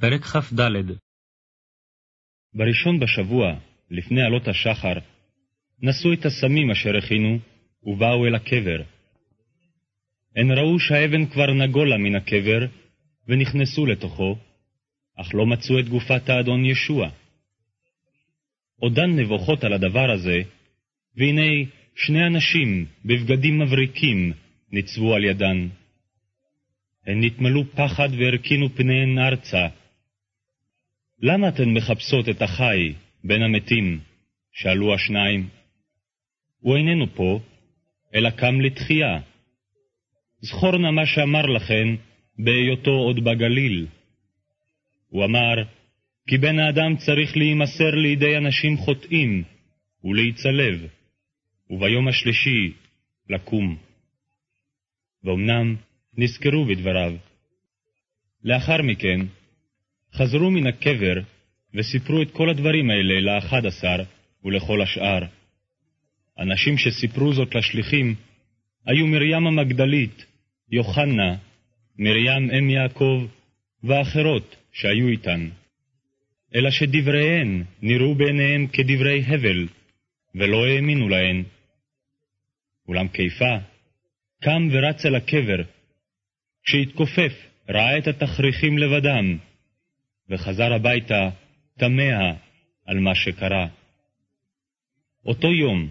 פרק כ"ד בראשון בשבוע, לפני עלות השחר, נשאו את הסמים אשר הכינו, ובאו אל הקבר. הן ראו שהאבן כבר נגולה מן הקבר, ונכנסו לתוכו, אך לא מצאו את גופת האדון ישוע. עודן נבוכות על הדבר הזה, והנה שני אנשים בבגדים מבריקים ניצבו על ידן. הן נתמלאו פחד והרכינו פניהן ארצה, למה אתן מחפשות את החי בין המתים? שאלו השניים. הוא איננו פה, אלא קם לתחייה. זכור נא מה שאמר לכן בהיותו עוד בגליל. הוא אמר, כי בן האדם צריך להימסר לידי אנשים חוטאים ולהיצלב, וביום השלישי לקום. ואומנם נזכרו בדבריו. לאחר מכן, חזרו מן הקבר וסיפרו את כל הדברים האלה לאחד עשר ולכל השאר. אנשים שסיפרו זאת לשליחים היו מרים המגדלית, יוחנה, מרים אם יעקב ואחרות שהיו איתן. אלא שדבריהן נראו בעיניהם כדברי הבל, ולא האמינו להן. אולם כיפה קם ורץ אל הקבר. כשהתכופף, ראה את התכריכים לבדם, וחזר הביתה תמה על מה שקרה. אותו יום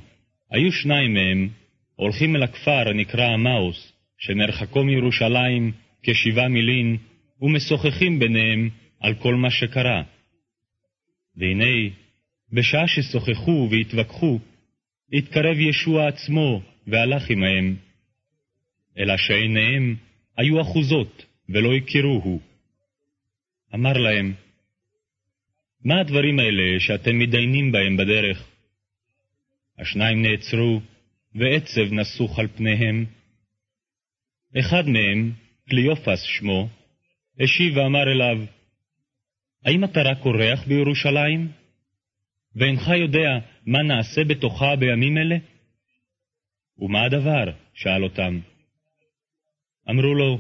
היו שניים מהם הולכים אל הכפר הנקרא עמאוס, שנרחקו מירושלים כשבעה מילין, ומשוחחים ביניהם על כל מה שקרה. והנה, בשעה ששוחחו והתווכחו, התקרב ישוע עצמו והלך עמהם. אלא שעיניהם היו אחוזות ולא הכירוהו. אמר להם, מה הדברים האלה שאתם מתדיינים בהם בדרך? השניים נעצרו, ועצב נסוך על פניהם. אחד מהם, קליופס שמו, השיב ואמר אליו, האם אתה רק אורח בירושלים? ואינך יודע מה נעשה בתוכה בימים אלה? ומה הדבר? שאל אותם. אמרו לו,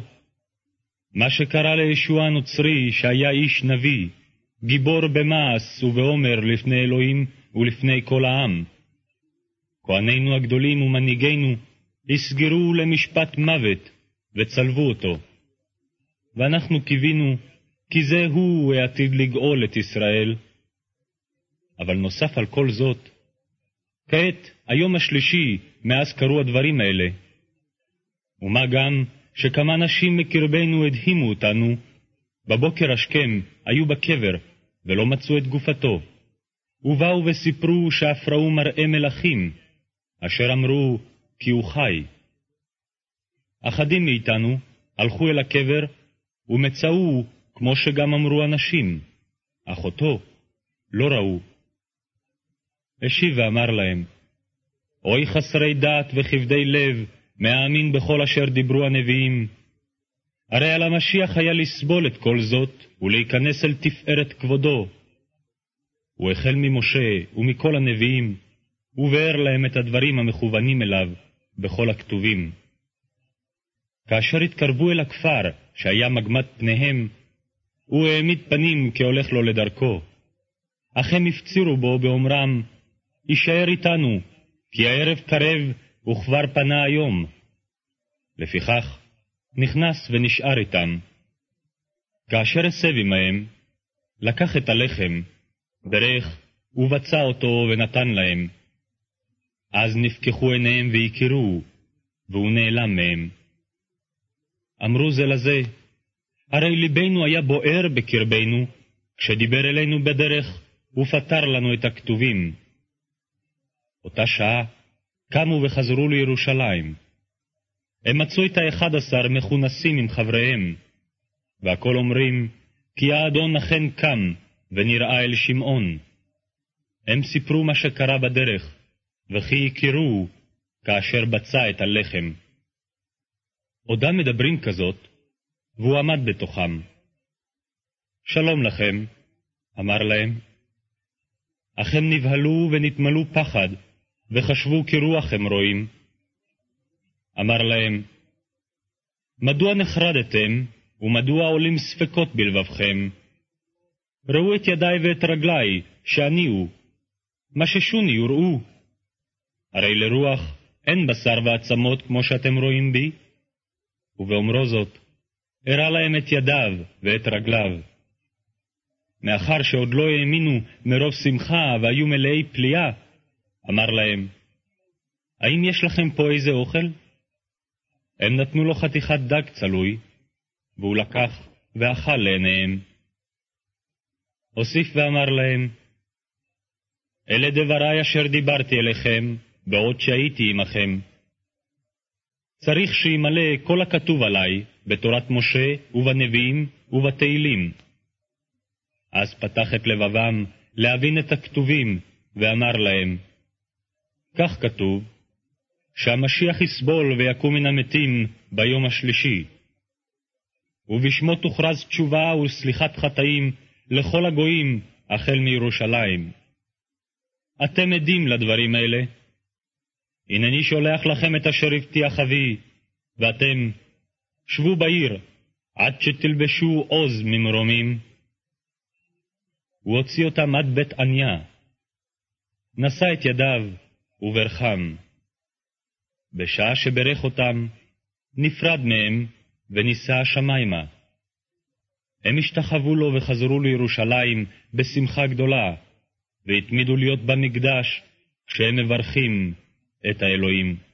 מה שקרה לישוע הנוצרי, שהיה איש נביא, גיבור במעש ובעומר לפני אלוהים ולפני כל העם. כהנינו הגדולים ומנהיגינו הסגרו למשפט מוות וצלבו אותו. ואנחנו קיווינו כי זה הוא העתיד לגאול את ישראל. אבל נוסף על כל זאת, כעת, היום השלישי מאז קרו הדברים האלה. ומה גם שכמה נשים מקרבנו הדהימו אותנו, בבוקר השכם היו בקבר, ולא מצאו את גופתו. ובאו וסיפרו שאף ראו מראה מלכים, אשר אמרו כי הוא חי. אחדים מאיתנו הלכו אל הקבר, ומצאו כמו שגם אמרו אנשים, אך אותו לא ראו. השיב ואמר להם, אוי חסרי דעת וכבדי לב, מאמין בכל אשר דיברו הנביאים. הרי על המשיח היה לסבול את כל זאת, ולהיכנס אל תפארת כבודו. הוא החל ממשה ומכל הנביאים, ובאר להם את הדברים המכוונים אליו בכל הכתובים. כאשר התקרבו אל הכפר, שהיה מגמת פניהם, הוא העמיד פנים כהולך לו לדרכו. אך הם הפצירו בו באומרם, הישאר איתנו, כי הערב קרב וכבר פנה היום. לפיכך, נכנס ונשאר איתם. כאשר הסב עמהם, לקח את הלחם, ברך, ובצע אותו ונתן להם. אז נפקחו עיניהם והכירו, והוא נעלם מהם. אמרו זה לזה, הרי ליבנו היה בוער בקרבנו, כשדיבר אלינו בדרך ופתר לנו את הכתובים. אותה שעה קמו וחזרו לירושלים. הם מצאו את האחד עשר מכונסים עם חבריהם, והכל אומרים, כי האדון אכן קם, ונראה אל שמעון. הם סיפרו מה שקרה בדרך, וכי הכירו כאשר בצע את הלחם. עודם מדברים כזאת, והוא עמד בתוכם. שלום לכם, אמר להם. אך הם נבהלו ונתמלאו פחד, וחשבו כרוח הם רואים. אמר להם, מדוע נחרדתם, ומדוע עולים ספקות בלבבכם? ראו את ידי ואת רגלי, שאני הוא. מששוני וראו. הרי לרוח אין בשר ועצמות כמו שאתם רואים בי. ובאומרו זאת, הראה להם את ידיו ואת רגליו. מאחר שעוד לא האמינו מרוב שמחה והיו מלאי פליאה, אמר להם, האם יש לכם פה איזה אוכל? הם נתנו לו חתיכת דג צלוי, והוא לקח ואכל לעיניהם. הוסיף ואמר להם, אלה דברי אשר דיברתי אליכם, בעוד שהייתי עמכם. צריך שימלא כל הכתוב עלי בתורת משה ובנביאים ובתהילים. אז פתח את לבבם להבין את הכתובים, ואמר להם, כך כתוב, שהמשיח יסבול ויקום מן המתים ביום השלישי. ובשמו תוכרז תשובה וסליחת חטאים לכל הגויים החל מירושלים. אתם עדים לדברים אלה. הנני שולח לכם את אשר הבטיח אבי, ואתם שבו בעיר עד שתלבשו עוז ממרומים. הוא הוציא אותם עד בית עניה, נשא את ידיו וברכם. בשעה שברך אותם, נפרד מהם ונישא השמיימה. הם השתחוו לו וחזרו לירושלים בשמחה גדולה, והתמידו להיות במקדש כשהם מברכים את האלוהים.